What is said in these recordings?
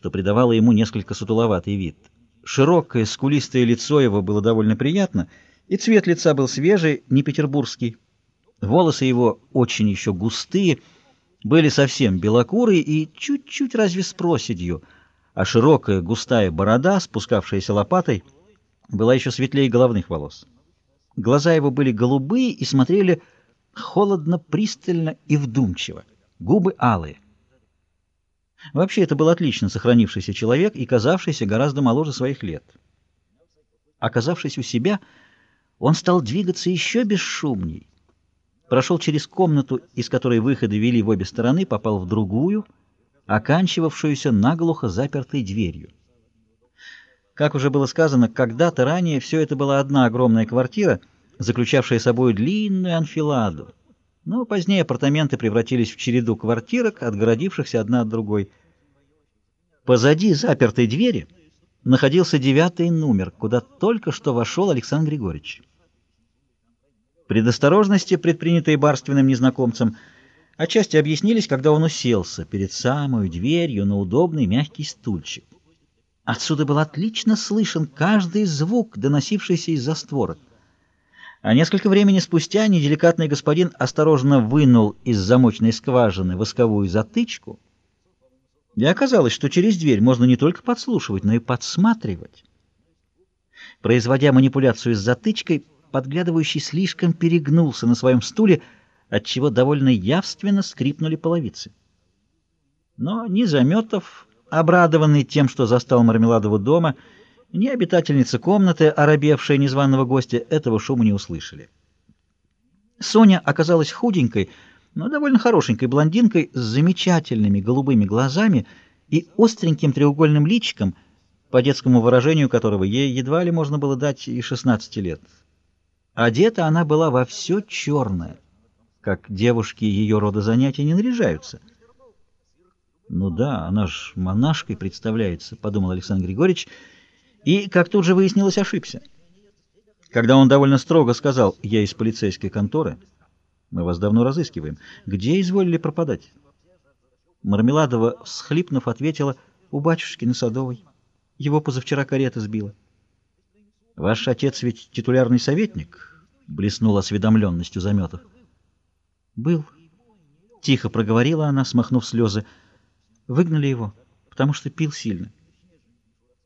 что придавало ему несколько сутуловатый вид. Широкое, скулистое лицо его было довольно приятно, и цвет лица был свежий, не петербургский. Волосы его очень еще густые, были совсем белокурые и чуть-чуть разве с проседью, а широкая густая борода, спускавшаяся лопатой, была еще светлее головных волос. Глаза его были голубые и смотрели холодно, пристально и вдумчиво, губы алые. Вообще, это был отлично сохранившийся человек и казавшийся гораздо моложе своих лет. Оказавшись у себя, он стал двигаться еще бесшумней. Прошел через комнату, из которой выходы вели в обе стороны, попал в другую, оканчивавшуюся наглухо запертой дверью. Как уже было сказано, когда-то ранее все это была одна огромная квартира, заключавшая собой длинную анфиладу, но позднее апартаменты превратились в череду квартирок, отгородившихся одна от другой. Позади запертой двери находился девятый номер, куда только что вошел Александр Григорьевич. Предосторожности, предпринятые барственным незнакомцем, отчасти объяснились, когда он уселся перед самой дверью на удобный мягкий стульчик. Отсюда был отлично слышен каждый звук, доносившийся из-за створок. А несколько времени спустя неделикатный господин осторожно вынул из замочной скважины восковую затычку, и оказалось, что через дверь можно не только подслушивать, но и подсматривать. Производя манипуляцию с затычкой, подглядывающий слишком перегнулся на своем стуле, отчего довольно явственно скрипнули половицы. Но ни Заметов, обрадованный тем, что застал Мармеладова дома, ни обитательница комнаты, оробевшая незваного гостя, этого шума не услышали. Соня оказалась худенькой, но довольно хорошенькой блондинкой с замечательными голубыми глазами и остреньким треугольным личиком, по детскому выражению которого ей едва ли можно было дать и 16 лет. Одета она была во все черное, как девушки ее рода занятия не наряжаются. «Ну да, она ж монашкой представляется», — подумал Александр Григорьевич, — и, как тут же выяснилось, ошибся. Когда он довольно строго сказал «Я из полицейской конторы», мы вас давно разыскиваем, где изволили пропадать? Мармеладова, всхлипнув, ответила «У батюшки на Садовой. Его позавчера карета сбила». «Ваш отец ведь титулярный советник?» — блеснул осведомленностью Заметов. «Был». Тихо проговорила она, смахнув слезы. «Выгнали его, потому что пил сильно».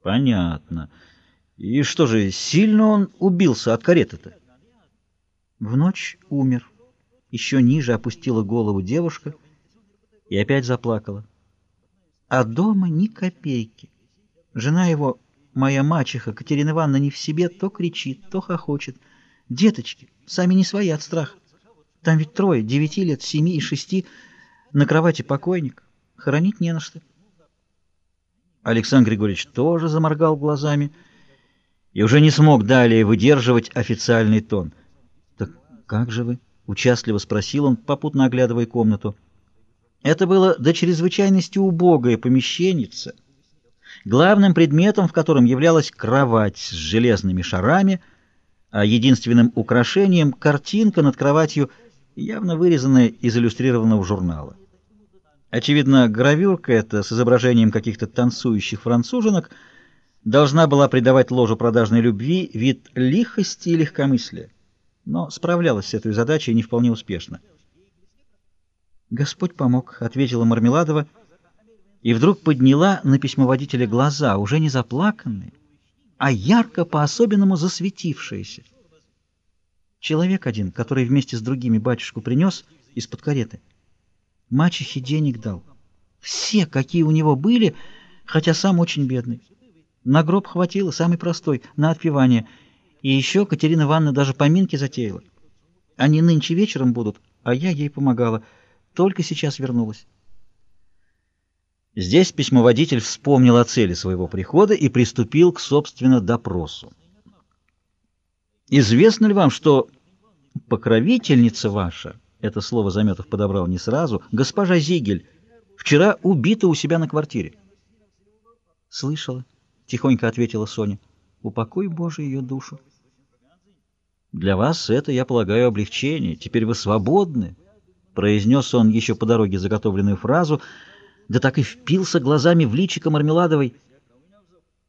Понятно. И что же, сильно он убился от кареты-то? В ночь умер. Еще ниже опустила голову девушка и опять заплакала. А дома ни копейки. Жена его, моя мачеха, Катерина Ивановна, не в себе, то кричит, то хохочет. Деточки, сами не свои от страха. Там ведь трое, девяти лет, семи и шести, на кровати покойник. Хоронить не на что. Александр Григорьевич тоже заморгал глазами и уже не смог далее выдерживать официальный тон. «Так как же вы?» — участливо спросил он, попутно оглядывая комнату. Это было до чрезвычайности убогое помещенница, главным предметом в котором являлась кровать с железными шарами, а единственным украшением — картинка над кроватью, явно вырезанная из иллюстрированного журнала. Очевидно, гравюрка эта с изображением каких-то танцующих француженок должна была придавать ложу продажной любви вид лихости и легкомыслия, но справлялась с этой задачей не вполне успешно. «Господь помог», — ответила Мармеладова, и вдруг подняла на письмоводителя глаза, уже не заплаканные, а ярко по-особенному засветившиеся. Человек один, который вместе с другими батюшку принес из-под кареты — Мачехе денег дал. Все, какие у него были, хотя сам очень бедный. На гроб хватило, самый простой, на отпевание. И еще Катерина Ивановна даже поминки затеяла. Они нынче вечером будут, а я ей помогала. Только сейчас вернулась. Здесь письмоводитель вспомнил о цели своего прихода и приступил к, собственно, допросу. «Известно ли вам, что покровительница ваша...» Это слово Заметов подобрал не сразу. Госпожа Зигель вчера убита у себя на квартире. Слышала, тихонько ответила Соня. Упокой, Боже, ее душу. Для вас это, я полагаю, облегчение. Теперь вы свободны, произнес он еще по дороге заготовленную фразу, да так и впился глазами в личико Мармеладовой.